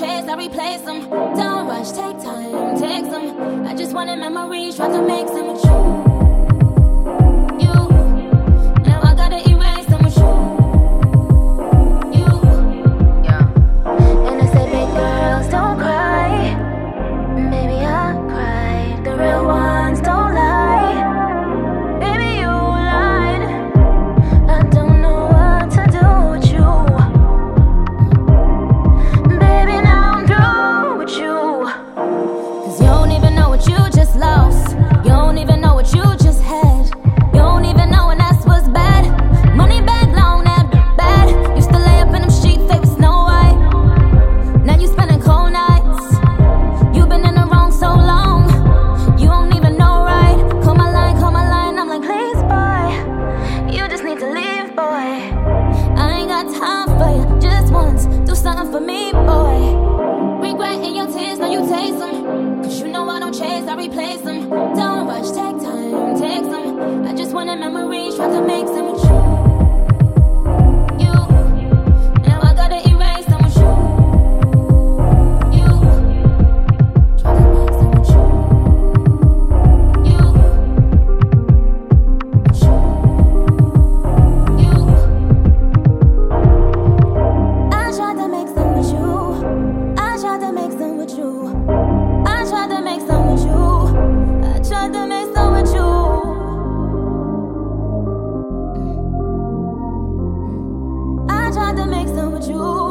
I replace them. Don't rush, take time, take some. I just wanted memories, try to make some. Something for me, boy. Regret in your tears, now you taste them. Cause you know I don't chase, I replace them. Don't rush, take time, take some. I just want a memory, try to make some. you?